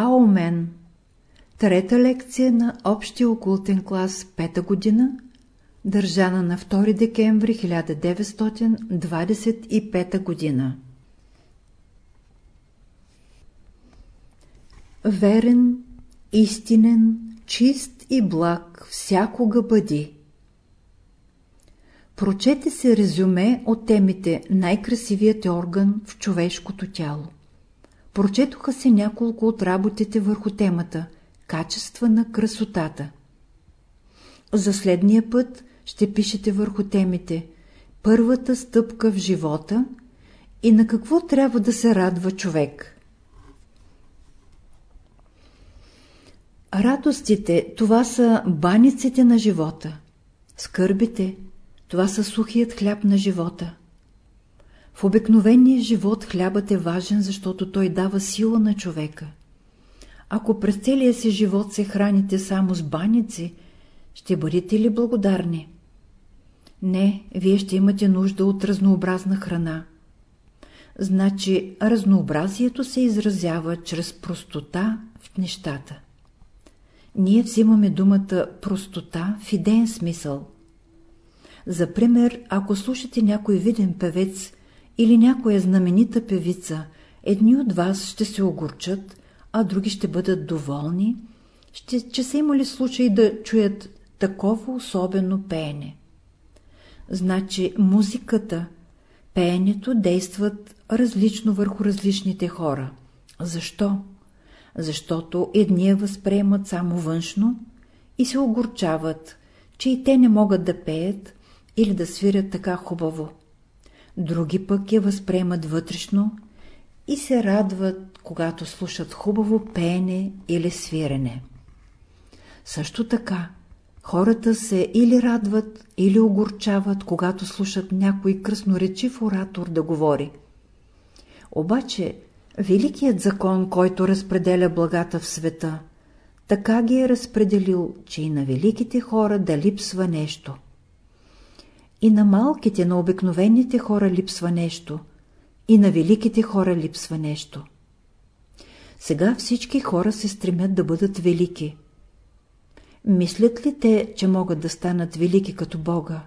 Аумен Трета лекция на Общия окултен клас, пета година, държана на 2 декември 1925 година. Верен, истинен, чист и благ всякога бъди. Прочете се резюме от темите Най-красивият орган в човешкото тяло. Прочетоха се няколко от работите върху темата Качества на красотата. За следния път ще пишете върху темите Първата стъпка в живота и на какво трябва да се радва човек. Радостите, това са баниците на живота. Скърбите, това са сухият хляб на живота. В обикновения живот хлябът е важен, защото той дава сила на човека. Ако през целия си живот се храните само с баници, ще бъдете ли благодарни? Не, вие ще имате нужда от разнообразна храна. Значи разнообразието се изразява чрез простота в нещата. Ние взимаме думата простота в идеен смисъл. За пример, ако слушате някой виден певец или някоя знаменита певица, едни от вас ще се огорчат, а други ще бъдат доволни, ще, че са имали случай да чуят такова особено пеене. Значи музиката, пеенето действат различно върху различните хора. Защо? Защото едни я възприемат само външно и се огорчават, че и те не могат да пеят или да свирят така хубаво. Други пък я възприемат вътрешно и се радват, когато слушат хубаво пеене или свирене. Също така, хората се или радват, или огорчават, когато слушат някой кръсноречив оратор да говори. Обаче, великият закон, който разпределя благата в света, така ги е разпределил, че и на великите хора да липсва нещо. И на малките, на обикновените хора липсва нещо, и на великите хора липсва нещо. Сега всички хора се стремят да бъдат велики. Мислят ли те, че могат да станат велики като Бога?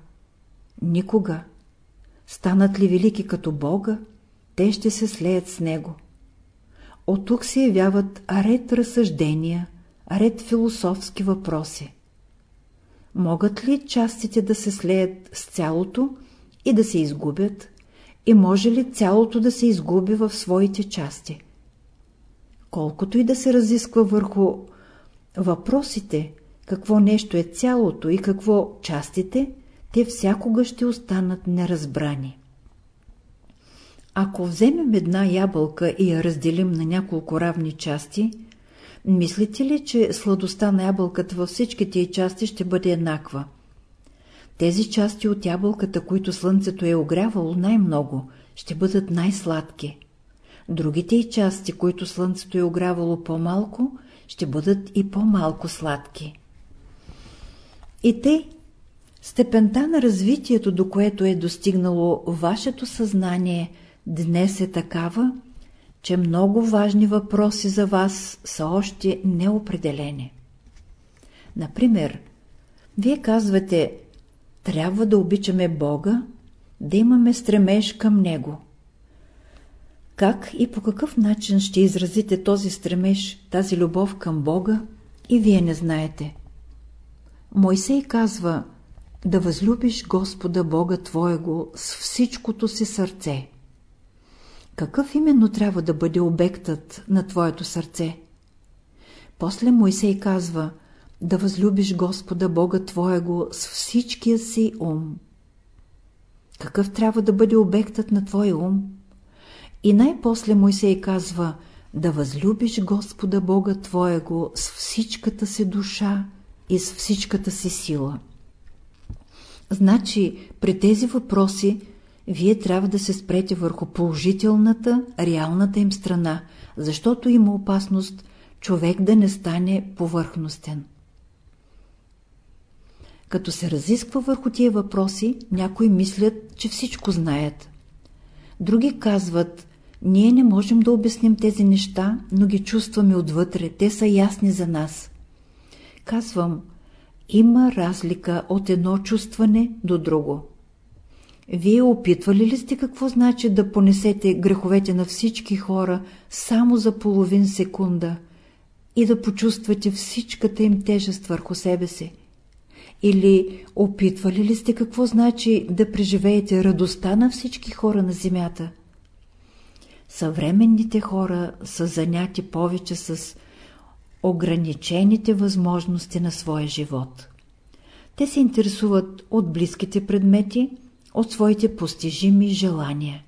Никога. Станат ли велики като Бога, те ще се слеят с Него. От тук се явяват ред разсъждения, ред философски въпроси. Могат ли частите да се слеят с цялото и да се изгубят? И може ли цялото да се изгуби в своите части? Колкото и да се разисква върху въпросите, какво нещо е цялото и какво частите, те всякога ще останат неразбрани. Ако вземем една ябълка и я разделим на няколко равни части, мислите ли, че сладостта на ябълката във всичките й части ще бъде еднаква? Тези части от ябълката, които слънцето е огрявало най-много, ще бъдат най-сладки. Другите й части, които слънцето е огрявало по-малко, ще бъдат и по-малко сладки. И те, степента на развитието, до което е достигнало вашето съзнание, днес е такава, че много важни въпроси за вас са още неопределени. Например, вие казвате, трябва да обичаме Бога, да имаме стремеж към Него. Как и по какъв начин ще изразите този стремеж, тази любов към Бога, и вие не знаете. Мойсей казва, да възлюбиш Господа Бога Твоего с всичкото си сърце. Какъв именно трябва да бъде обектът на твоето сърце? После Моисей казва да възлюбиш Господа Бога Твоего с всичкия си ум. Какъв трябва да бъде обектът на твоя ум? И най-после Моисей казва да възлюбиш Господа Бога Твоего с всичката си душа и с всичката си сила. Значи, при тези въпроси вие трябва да се спрете върху положителната, реалната им страна, защото има опасност човек да не стане повърхностен. Като се разисква върху тия въпроси, някои мислят, че всичко знаят. Други казват, Ние не можем да обясним тези неща, но ги чувстваме отвътре, те са ясни за нас. Казвам, има разлика от едно чувстване до друго. Вие опитвали ли сте какво значи да понесете греховете на всички хора само за половин секунда и да почувствате всичката им тежест върху себе си? Или опитвали ли сте какво значи да преживеете радостта на всички хора на земята? Съвременните хора са заняти повече с ограничените възможности на своя живот. Те се интересуват от близките предмети, от своите постижими желания.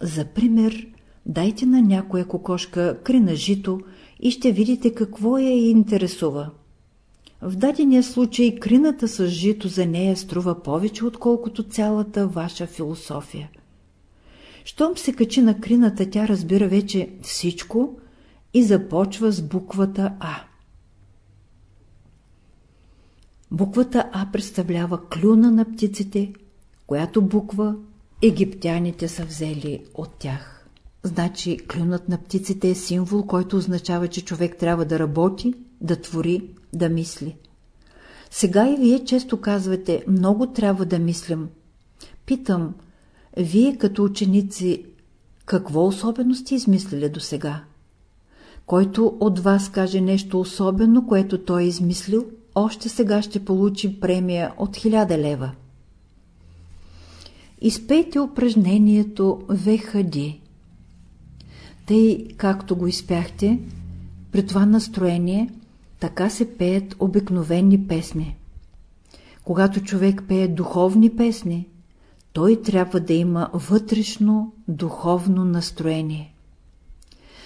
За пример, дайте на някоя кокошка крина жито и ще видите какво я интересува. В дадения случай крината с жито за нея струва повече, отколкото цялата ваша философия. Щом се качи на крината, тя разбира вече всичко и започва с буквата А. Буквата А представлява клюна на птиците, която буква египтяните са взели от тях. Значи клюнат на птиците е символ, който означава, че човек трябва да работи, да твори, да мисли. Сега и вие често казвате, много трябва да мислям. Питам, вие като ученици, какво особено сте измислили до сега? Който от вас каже нещо особено, което той е измислил, още сега ще получи премия от 1000 лева. Изпейте упражнението ВХД. Тъй, както го изпяхте, при това настроение, така се пеят обикновени песни. Когато човек пее духовни песни, той трябва да има вътрешно духовно настроение.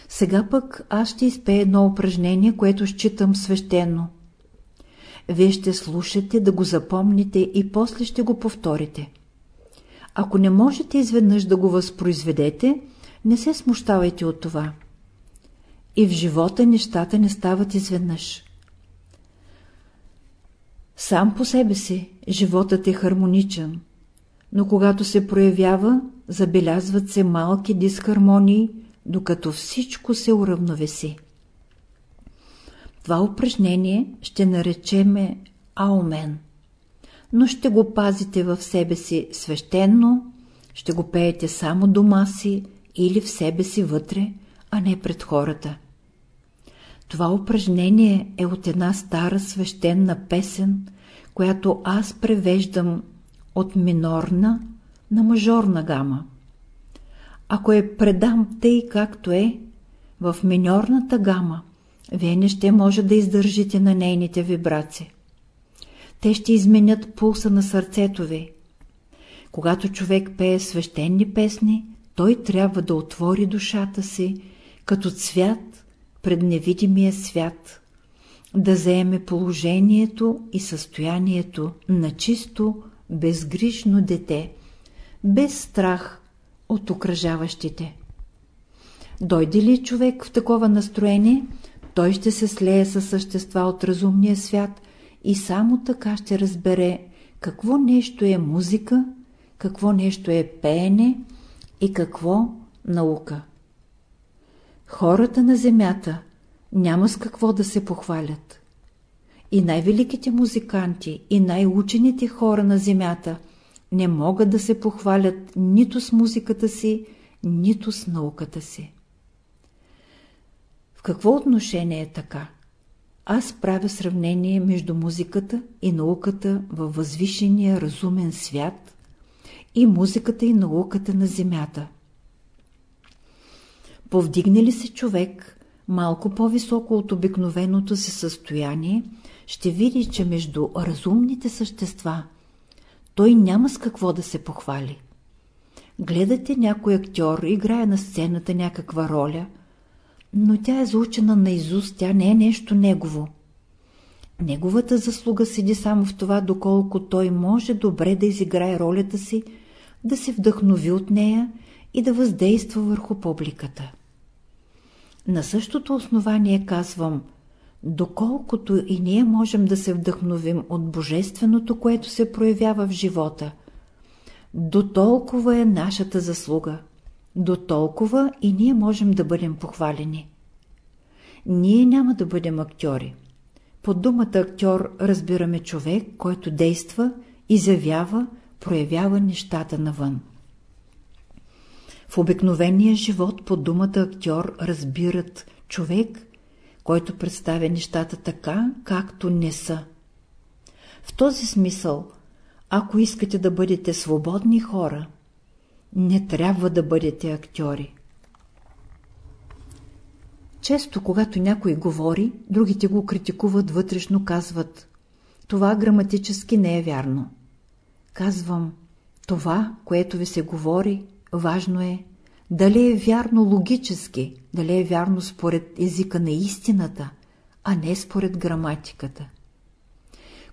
Сега пък аз ще изпея едно упражнение, което считам свещено. Вие ще слушате да го запомните и после ще го повторите. Ако не можете изведнъж да го възпроизведете, не се смущавайте от това. И в живота нещата не стават изведнъж. Сам по себе си животът е хармоничен, но когато се проявява, забелязват се малки дисхармонии, докато всичко се уравновеси. Това упражнение ще наречеме Аумен но ще го пазите в себе си свещенно, ще го пеете само дома си или в себе си вътре, а не пред хората. Това упражнение е от една стара свещена песен, която аз превеждам от минорна на мажорна гама. Ако я предам тъй както е, в минорната гама, вие не ще може да издържите на нейните вибрации. Те ще изменят пулса на сърцето ви. Когато човек пее свещени песни, той трябва да отвори душата си като цвят пред невидимия свят, да заеме положението и състоянието на чисто, безгрижно дете, без страх от окръжаващите. Дойде ли човек в такова настроение, той ще се слее със същества от разумния свят и само така ще разбере какво нещо е музика, какво нещо е пеене и какво наука. Хората на земята няма с какво да се похвалят. И най-великите музиканти, и най-учените хора на земята не могат да се похвалят нито с музиката си, нито с науката си. В какво отношение е така? Аз правя сравнение между музиката и науката във възвишения разумен свят и музиката и науката на земята. Повдигне ли се човек малко по-високо от обикновеното си състояние, ще види, че между разумните същества той няма с какво да се похвали. Гледате някой актьор, играе на сцената някаква роля – но тя е заучена на Изус, тя не е нещо негово. Неговата заслуга седи само в това, доколко той може добре да изиграе ролята си, да се вдъхнови от нея и да въздейства върху публиката. На същото основание казвам, доколкото и ние можем да се вдъхновим от Божественото, което се проявява в живота, до толкова е нашата заслуга. До толкова и ние можем да бъдем похвалени. Ние няма да бъдем актьори. Под думата актьор разбираме човек, който действа, изявява, проявява нещата навън. В обикновения живот под думата актьор разбират човек, който представя нещата така, както не са. В този смисъл, ако искате да бъдете свободни хора, не трябва да бъдете актьори. Често, когато някой говори, другите го критикуват вътрешно, казват «Това граматически не е вярно». Казвам «Това, което ви се говори, важно е дали е вярно логически, дали е вярно според езика на истината, а не според граматиката.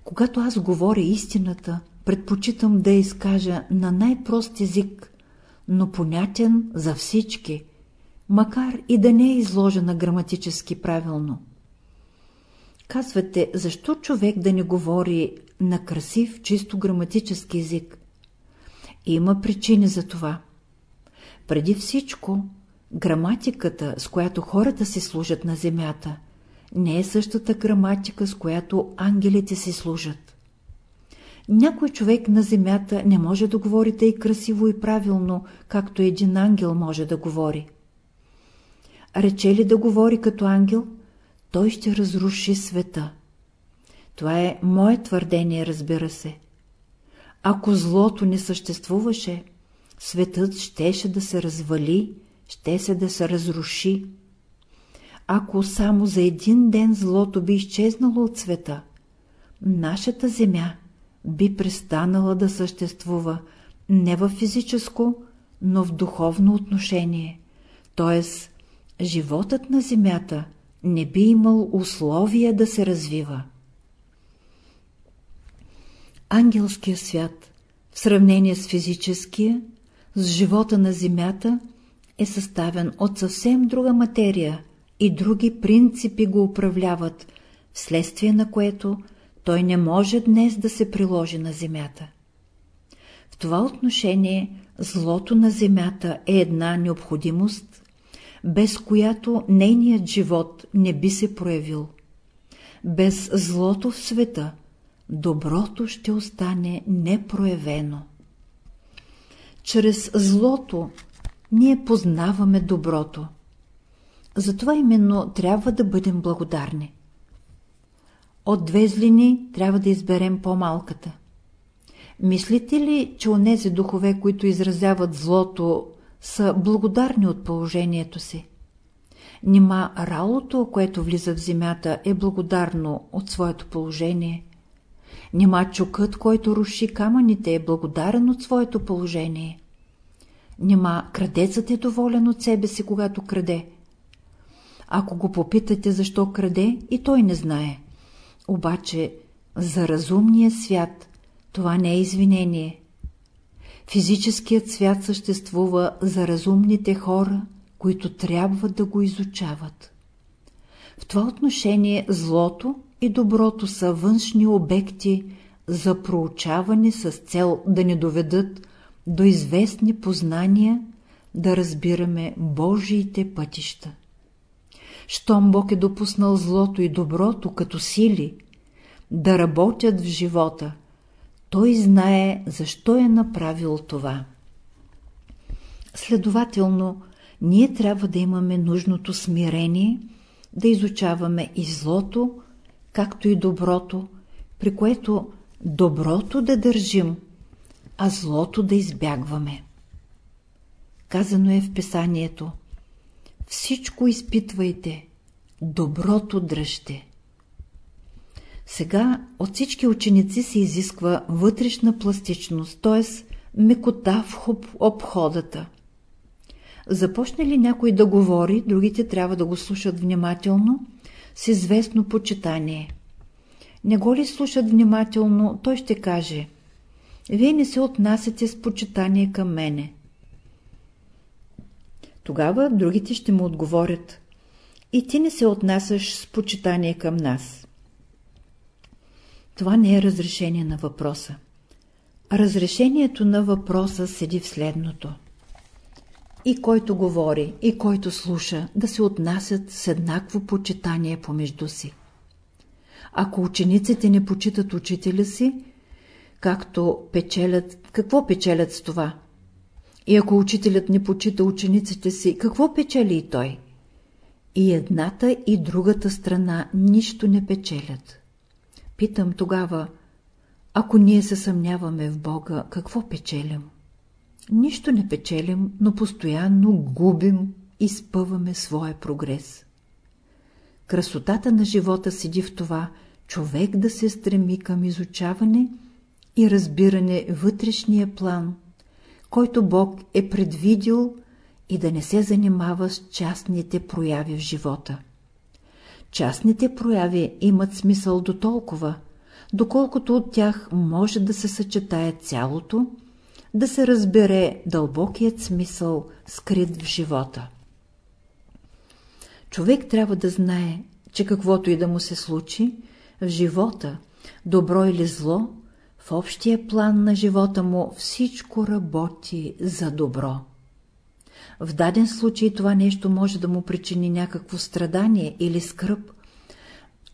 Когато аз говоря истината, предпочитам да изкажа на най-прост език, но понятен за всички, макар и да не е изложена граматически правилно. Казвате, защо човек да не говори на красив, чисто граматически език? Има причини за това. Преди всичко, граматиката, с която хората си служат на земята, не е същата граматика, с която ангелите си служат. Някой човек на земята не може да говори тъй красиво и правилно, както един ангел може да говори. Рече ли да говори като ангел, той ще разруши света. Това е мое твърдение, разбира се. Ако злото не съществуваше, светът щеше да се развали, ще се да се разруши. Ако само за един ден злото би изчезнало от света, нашата земя би престанала да съществува не в физическо, но в духовно отношение, т.е. животът на земята не би имал условия да се развива. Ангелския свят в сравнение с физическия с живота на Земята е съставен от съвсем друга материя и други принципи го управляват, вследствие на което той не може днес да се приложи на Земята. В това отношение злото на Земята е една необходимост, без която нейният живот не би се проявил. Без злото в света доброто ще остане непроявено. Чрез злото ние познаваме доброто. Затова именно трябва да бъдем благодарни. От две злини трябва да изберем по-малката. Мислите ли, че онези духове, които изразяват злото, са благодарни от положението си? Нима ралото, което влиза в земята, е благодарно от своето положение? Нима чукът, който руши камъните, е благодарен от своето положение. Нима крадецът е доволен от себе си, когато краде. Ако го попитате защо краде, и той не знае. Обаче за разумния свят това не е извинение. Физическият свят съществува за разумните хора, които трябва да го изучават. В това отношение злото и доброто са външни обекти за проучаване с цел да ни доведат до известни познания, да разбираме Божиите пътища. Щом Бог е допуснал злото и доброто като сили да работят в живота, Той знае защо е направил това. Следователно, ние трябва да имаме нужното смирение, да изучаваме и злото, както и доброто, при което доброто да държим, а злото да избягваме. Казано е в писанието Всичко изпитвайте, доброто дръжте. Сега от всички ученици се изисква вътрешна пластичност, т.е. мекота в обходата. Започне ли някой да говори, другите трябва да го слушат внимателно с известно почитание. Не го ли слушат внимателно, той ще каже «Вие не се отнасяте с почитание към мене». Тогава другите ще му отговорят «И ти не се отнасяш с почитание към нас». Това не е разрешение на въпроса. Разрешението на въпроса седи в следното. и който говори, и който слуша, да се отнасят с еднакво почитание помежду си. Ако учениците не почитат учителя си, както печелят, какво печелят с това? И ако учителят не почита учениците си, какво печели и той? И едната и другата страна нищо не печелят. Питам тогава, ако ние се съмняваме в Бога, какво печелим? Нищо не печелим, но постоянно губим и спъваме своя прогрес. Красотата на живота седи в това, човек да се стреми към изучаване и разбиране вътрешния план, който Бог е предвидил и да не се занимава с частните прояви в живота. Частните прояви имат смисъл до толкова, доколкото от тях може да се съчетае цялото, да се разбере дълбокият смисъл, скрит в живота. Човек трябва да знае, че каквото и да му се случи, в живота, добро или зло, общия план на живота му всичко работи за добро. В даден случай това нещо може да му причини някакво страдание или скръп,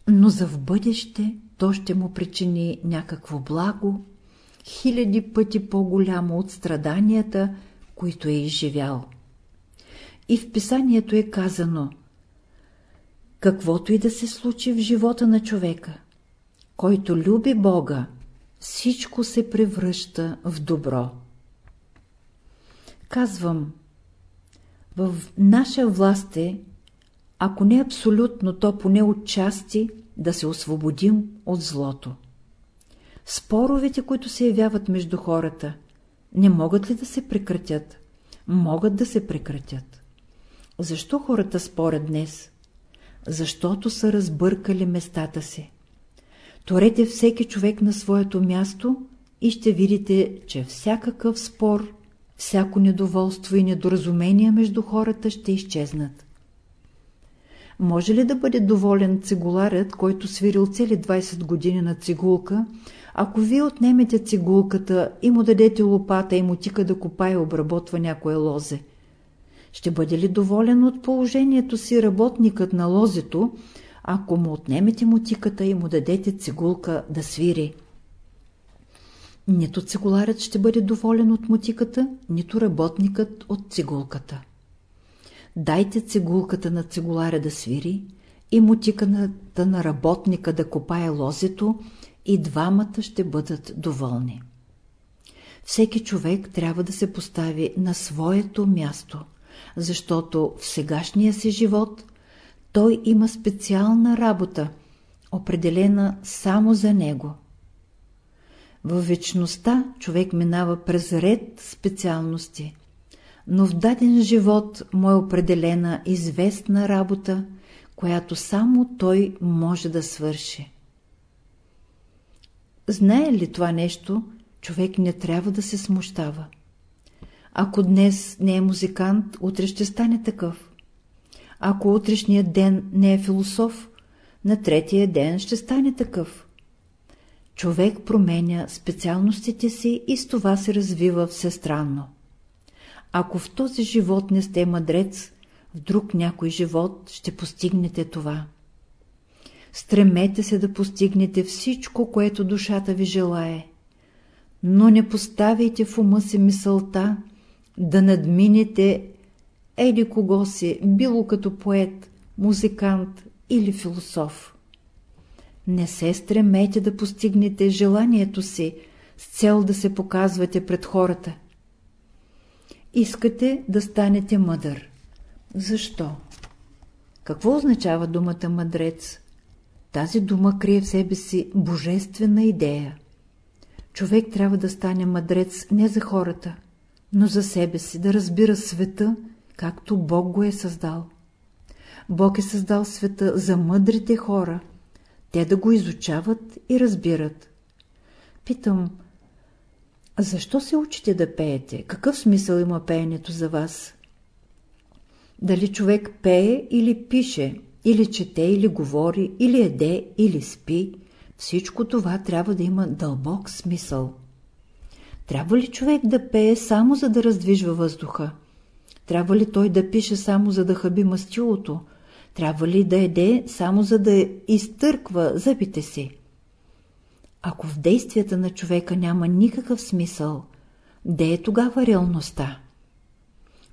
но за в бъдеще то ще му причини някакво благо, хиляди пъти по-голямо от страданията, които е изживял. И в писанието е казано Каквото и да се случи в живота на човека, който люби Бога, всичко се превръща в добро. Казвам, в наша власт е, ако не абсолютно, то поне отчасти да се освободим от злото. Споровете, които се явяват между хората, не могат ли да се прекратят? Могат да се прекратят. Защо хората спорят днес? Защото са разбъркали местата си. Торете всеки човек на своето място и ще видите, че всякакъв спор, всяко недоволство и недоразумение между хората ще изчезнат. Може ли да бъде доволен цигуларят, който свирил цели 20 години на цигулка, ако вие отнемете цигулката и му дадете лопата и мутика да копае и обработва някое лозе? Ще бъде ли доволен от положението си работникът на лозето, ако му отнемете мутиката и му дадете цигулка да свири? Нито цигуларят ще бъде доволен от мутиката, нито работникът от цигулката. Дайте цигулката на цигуларя да свири и мутиката на работника да копае лозето и двамата ще бъдат доволни. Всеки човек трябва да се постави на своето място, защото в сегашния си живот той има специална работа, определена само за него. В вечността човек минава през ред специалности, но в даден живот му е определена известна работа, която само той може да свърши. Знае ли това нещо, човек не трябва да се смущава. Ако днес не е музикант, утре ще стане такъв. Ако утрешният ден не е философ, на третия ден ще стане такъв. Човек променя специалностите си и с това се развива всестранно. Ако в този живот не сте мъдрец, в друг някой живот ще постигнете това. Стремете се да постигнете всичко, което душата ви желае, но не поставяйте в ума си мисълта да надминете еди кого си, било като поет, музикант или философ. Не се стремете да постигнете желанието си с цел да се показвате пред хората. Искате да станете мъдър. Защо? Какво означава думата мъдрец? Тази дума крие в себе си божествена идея. Човек трябва да стане мъдрец не за хората, но за себе си, да разбира света, както Бог го е създал. Бог е създал света за мъдрите хора, те да го изучават и разбират. Питам, защо се учите да пеете? Какъв смисъл има пеенето за вас? Дали човек пее или пише, или чете, или говори, или еде, или спи, всичко това трябва да има дълбок смисъл. Трябва ли човек да пее само за да раздвижва въздуха? Трябва ли той да пише само за да хъби мастилото? Трябва ли да еде само за да изтърква зъбите си? Ако в действията на човека няма никакъв смисъл, де е тогава реалността?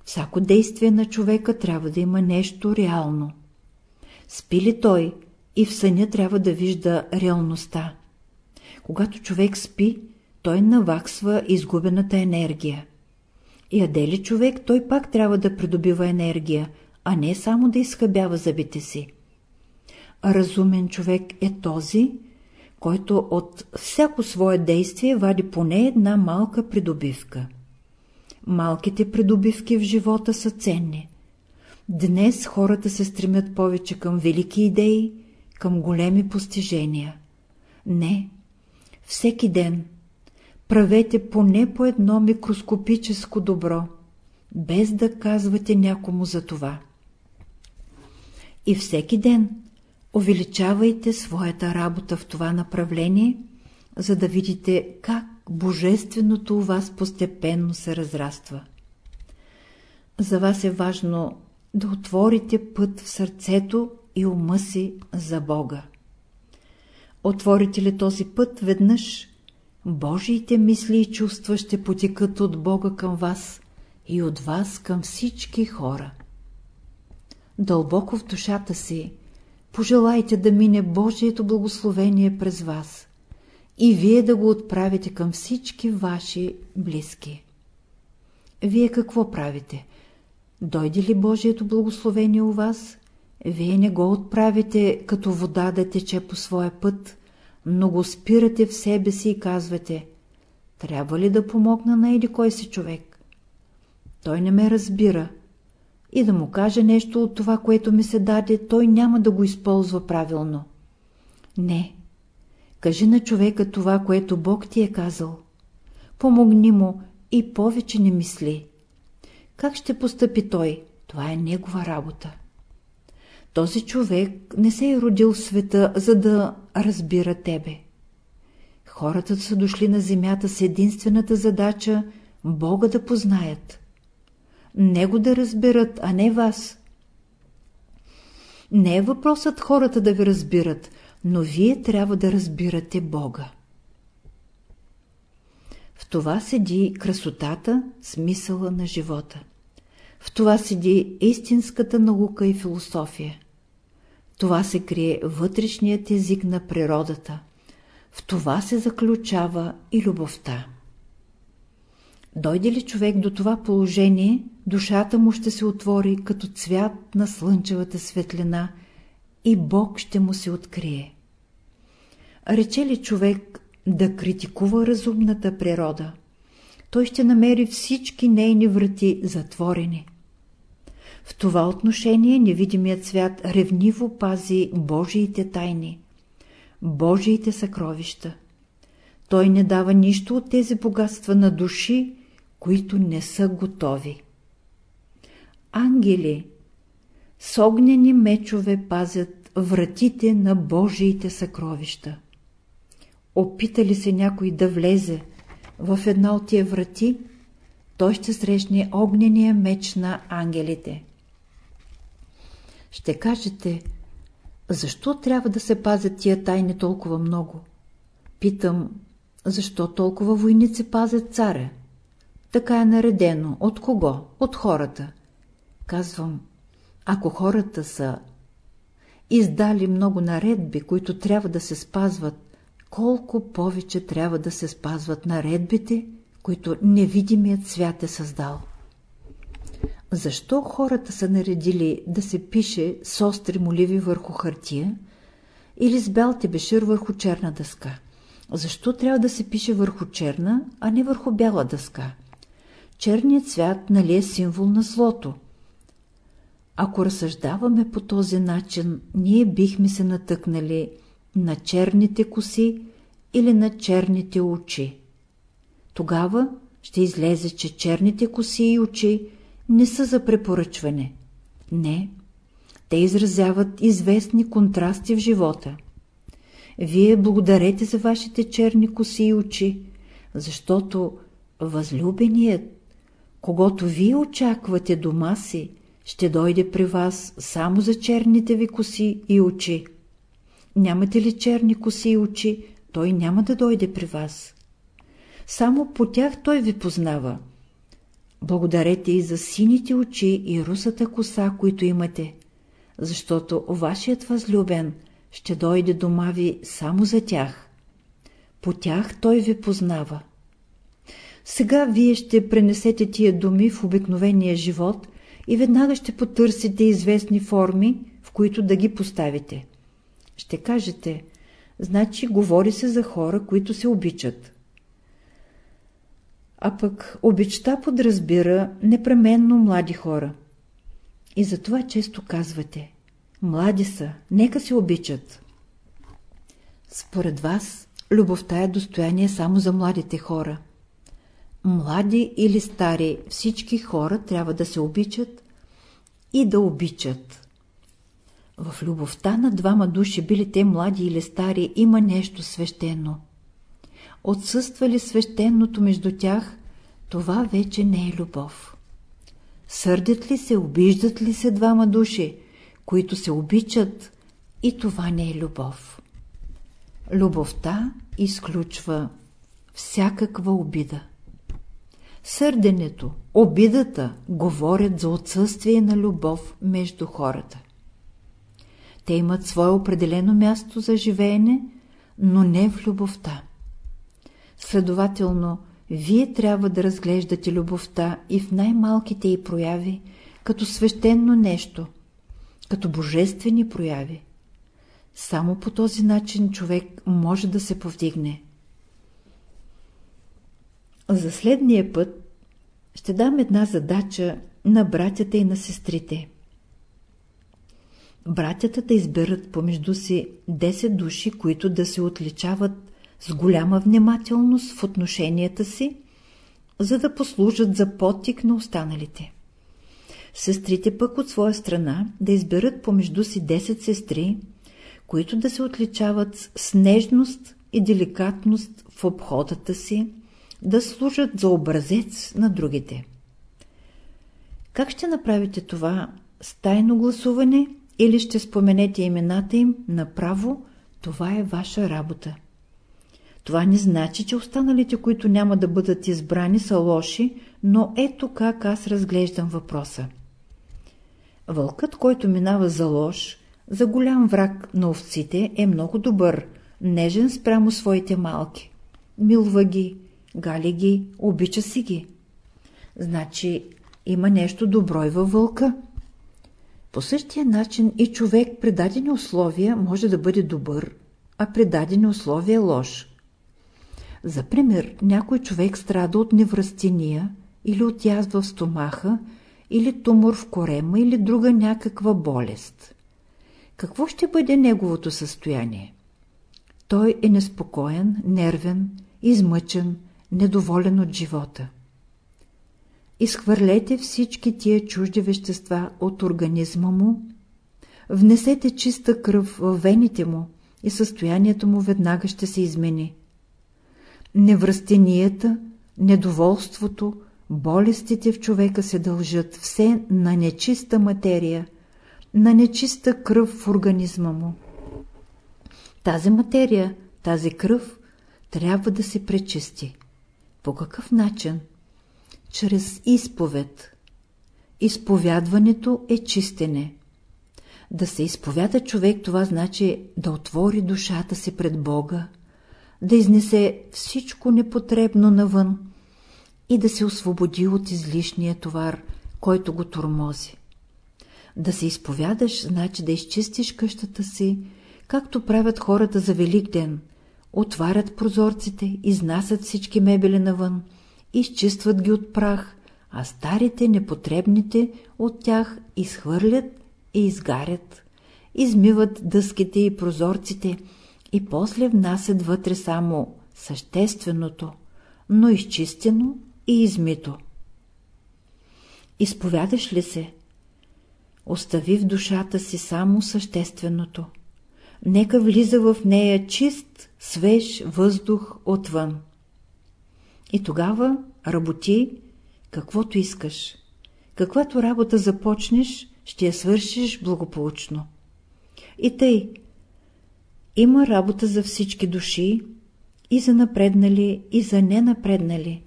Всяко действие на човека трябва да има нещо реално. Спи ли той и в съня трябва да вижда реалността. Когато човек спи, той наваксва изгубената енергия. Яде ли човек, той пак трябва да придобива енергия, а не само да изхъбява зъбите си. Разумен човек е този, който от всяко свое действие вади поне една малка придобивка. Малките придобивки в живота са ценни. Днес хората се стремят повече към велики идеи, към големи постижения. Не, всеки ден правете поне по едно микроскопическо добро, без да казвате някому за това. И всеки ден увеличавайте своята работа в това направление, за да видите как Божественото у вас постепенно се разраства. За вас е важно да отворите път в сърцето и ума си за Бога. Отворите ли този път веднъж, Божиите мисли и чувства ще потекат от Бога към вас и от вас към всички хора. Дълбоко в душата си пожелайте да мине Божието благословение през вас и вие да го отправите към всички ваши близки. Вие какво правите? Дойде ли Божието благословение у вас? Вие не го отправите като вода да тече по своя път, но го спирате в себе си и казвате Трябва ли да помогна на еди кой си човек? Той не ме разбира. И да му каже нещо от това, което ми се даде, той няма да го използва правилно. Не. Кажи на човека това, което Бог ти е казал. Помогни му и повече не мисли. Как ще постъпи той? Това е негова работа. Този човек не се е родил в света, за да разбира тебе. Хората са дошли на земята с единствената задача Бога да познаят. Него да разберат, а не вас. Не е въпросът хората да ви разбират, но вие трябва да разбирате Бога. В това седи красотата, смисъла на живота. В това седи истинската наука и философия. Това се крие вътрешният език на природата. В това се заключава и любовта. Дойде ли човек до това положение, душата му ще се отвори като цвят на слънчевата светлина и Бог ще му се открие. Рече ли човек да критикува разумната природа, той ще намери всички нейни врати затворени. В това отношение невидимият свят ревниво пази Божиите тайни, Божиите съкровища. Той не дава нищо от тези богатства на души, които не са готови. Ангели с огнени мечове пазят вратите на Божиите съкровища. Опита ли се някой да влезе в една от тия врати, той ще срещне огнения меч на ангелите. Ще кажете, защо трябва да се пазят тия тайни толкова много? Питам, защо толкова войници пазят царя? Така е наредено. От кого? От хората. Казвам, ако хората са издали много наредби, които трябва да се спазват, колко повече трябва да се спазват наредбите, които невидимият свят е създал. Защо хората са наредили да се пише с остри моливи върху хартия или с бял тебешир върху черна дъска? Защо трябва да се пише върху черна, а не върху бяла дъска? Черният цвят нали е символ на злото. Ако разсъждаваме по този начин, ние бихме се натъкнали на черните коси или на черните очи. Тогава ще излезе, че черните коси и очи не са за препоръчване. Не, те изразяват известни контрасти в живота. Вие благодарете за вашите черни коси и очи, защото възлюбеният, Когато вие очаквате дома си, ще дойде при вас само за черните ви коси и очи. Нямате ли черни коси и очи, той няма да дойде при вас. Само по тях той ви познава. Благодарете и за сините очи и русата коса, които имате, защото вашият възлюбен ще дойде дома ви само за тях. По тях той ви познава. Сега вие ще пренесете тия думи в обикновения живот и веднага ще потърсите известни форми, в които да ги поставите. Ще кажете, значи говори се за хора, които се обичат. А пък обичта подразбира непременно млади хора. И затова често казвате, млади са, нека се обичат. Според вас, любовта е достояние само за младите хора. Млади или стари, всички хора трябва да се обичат и да обичат. В любовта на двама души, били те млади или стари, има нещо свещено. Отсъства ли свещеното между тях, това вече не е любов. Сърдят ли се, обиждат ли се двама души, които се обичат, и това не е любов. Любовта изключва всякаква обида. Сърденето, обидата говорят за отсъствие на любов между хората. Те имат свое определено място за живеене, но не в любовта. Следователно, вие трябва да разглеждате любовта и в най-малките й прояви, като свещено нещо, като божествени прояви. Само по този начин човек може да се повдигне. За следния път ще дам една задача на братята и на сестрите. Братята да изберат помежду си 10 души, които да се отличават с голяма внимателност в отношенията си, за да послужат за потик на останалите. Сестрите пък от своя страна да изберат помежду си 10 сестри, които да се отличават с нежност и деликатност в обходата си, да служат за образец на другите. Как ще направите това с тайно гласуване или ще споменете имената им направо, това е ваша работа. Това не значи, че останалите, които няма да бъдат избрани, са лоши, но ето как аз разглеждам въпроса. Вълкът, който минава за лош, за голям враг на овците, е много добър, нежен спрямо своите малки. Милва ги, гали ги, обича си ги. Значи има нещо добро и във вълка. По същия начин и човек при дадени условия може да бъде добър, а при дадени условия лош. За пример, някой човек страда от невръстения или от язва в стомаха, или тумор в корема, или друга някаква болест. Какво ще бъде неговото състояние? Той е неспокоен, нервен, измъчен, недоволен от живота. Изхвърлете всички тия чужди вещества от организма му, внесете чиста кръв в вените му и състоянието му веднага ще се измени. Невръстенията, недоволството, болестите в човека се дължат все на нечиста материя, на нечиста кръв в организма му. Тази материя, тази кръв трябва да се пречисти. По какъв начин? Чрез изповед. Изповядването е чистене. Да се изповяда човек, това значи да отвори душата си пред Бога, да изнесе всичко непотребно навън и да се освободи от излишния товар, който го тормози. Да се изповядаш, значи да изчистиш къщата си, както правят хората за Велик ден. Отварят прозорците, изнасят всички мебели навън, изчистват ги от прах, а старите, непотребните от тях изхвърлят и изгарят. Измиват дъските и прозорците и после внасят вътре само същественото, но изчистено и измито. Изповядаш ли се? Остави в душата си само същественото. Нека влиза в нея чист, свеж въздух отвън. И тогава работи, каквото искаш. Каквато работа започнеш, ще я свършиш благополучно. И тъй, има работа за всички души, и за напреднали, и за ненапреднали.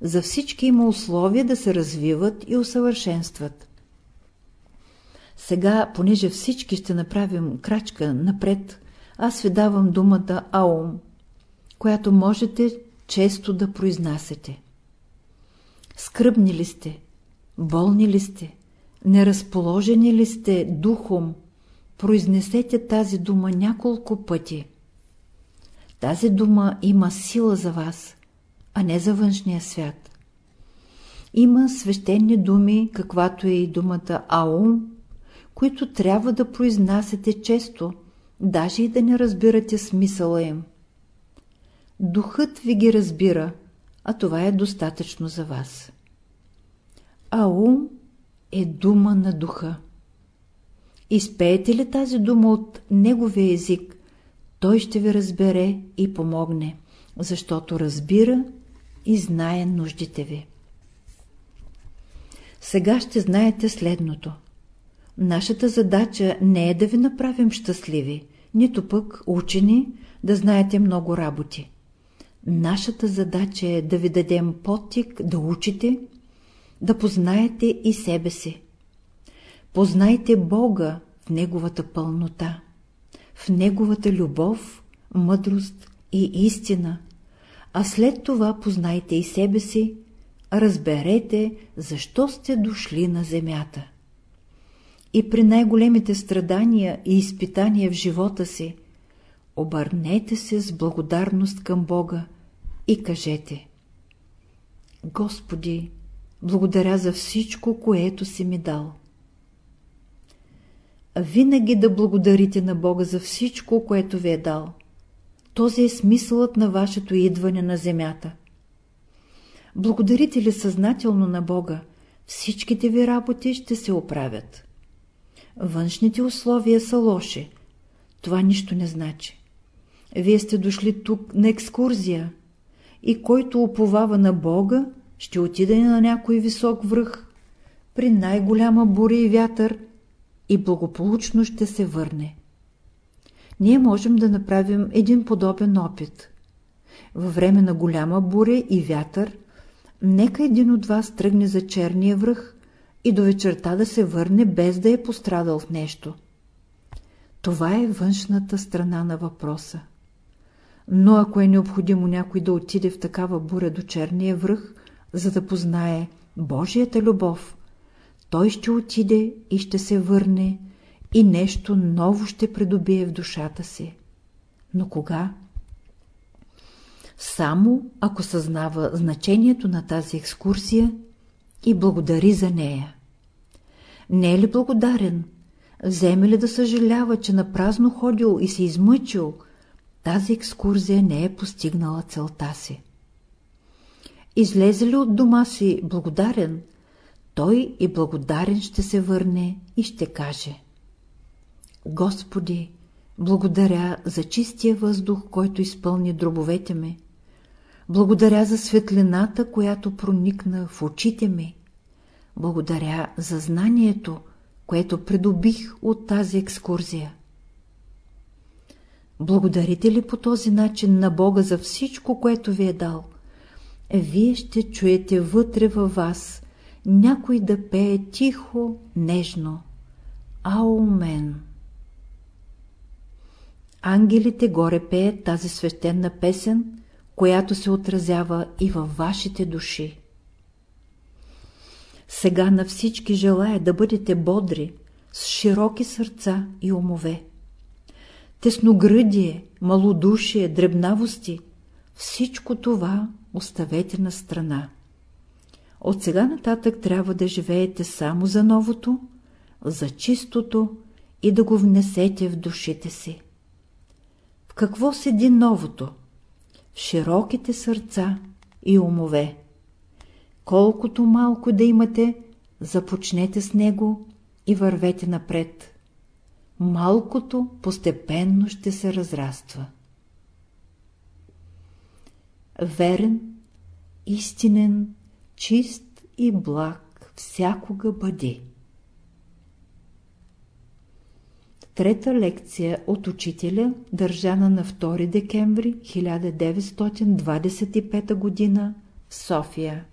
За всички има условия да се развиват и усъвършенстват. Сега, понеже всички ще направим крачка напред, аз ви давам думата Аум, която можете често да произнасяте. Скръбни ли сте? Болни ли сте? Неразположени ли сте духом? Произнесете тази дума няколко пъти. Тази дума има сила за вас, а не за външния свят. Има свещени думи, каквато е и думата Аум, които трябва да произнасяте често, даже и да не разбирате смисъла им. Духът ви ги разбира, а това е достатъчно за вас. Аум е дума на духа. Изпеете ли тази дума от неговия език, той ще ви разбере и помогне, защото разбира и знае нуждите ви. Сега ще знаете следното. Нашата задача не е да ви направим щастливи, нито пък учени да знаете много работи. Нашата задача е да ви дадем потик да учите, да познаете и себе си. Познайте Бога в Неговата пълнота, в Неговата любов, мъдрост и истина, а след това познайте и себе си, разберете защо сте дошли на земята. И при най-големите страдания и изпитания в живота си, обърнете се с благодарност към Бога и кажете Господи, благодаря за всичко, което си ми дал. Винаги да благодарите на Бога за всичко, което ви е дал. Този е смисълът на вашето идване на земята. Благодарите ли съзнателно на Бога, всичките ви работи ще се оправят. Външните условия са лоши. Това нищо не значи. Вие сте дошли тук на екскурзия и който уповава на Бога, ще отиде на някой висок връх, при най-голяма буря и вятър и благополучно ще се върне. Ние можем да направим един подобен опит. Във време на голяма буря и вятър, нека един от вас тръгне за черния връх и до вечерта да се върне без да е пострадал в нещо. Това е външната страна на въпроса. Но ако е необходимо някой да отиде в такава буря до черния връх, за да познае Божията любов, той ще отиде и ще се върне и нещо ново ще придобие в душата си. Но кога? Само ако съзнава значението на тази екскурсия и благодари за нея. Не е ли благодарен? Вземе ли да съжалява, че на празно ходил и се измъчил, тази екскурзия не е постигнала целта си. Излезе ли от дома си благодарен, той и благодарен ще се върне и ще каже Господи, благодаря за чистия въздух, който изпълни дробовете ми. Благодаря за светлината, която проникна в очите ми. Благодаря за знанието, което придобих от тази екскурзия. Благодарите ли по този начин на Бога за всичко, което ви е дал? Вие ще чуете вътре във вас някой да пее тихо, нежно. Аумен. Ангелите горе пеят тази свещена песен, която се отразява и във вашите души. Сега на всички желая да бъдете бодри, с широки сърца и умове. Тесногръдие, малодушие, дребнавости – всичко това оставете на страна. От сега нататък трябва да живеете само за новото, за чистото и да го внесете в душите си. В какво седи новото? В широките сърца и умове. Колкото малко да имате, започнете с него и вървете напред. Малкото постепенно ще се разраства. Верен, истинен, чист и благ всякога бъди. Трета лекция от учителя, държана на 2 декември 1925 г. в София.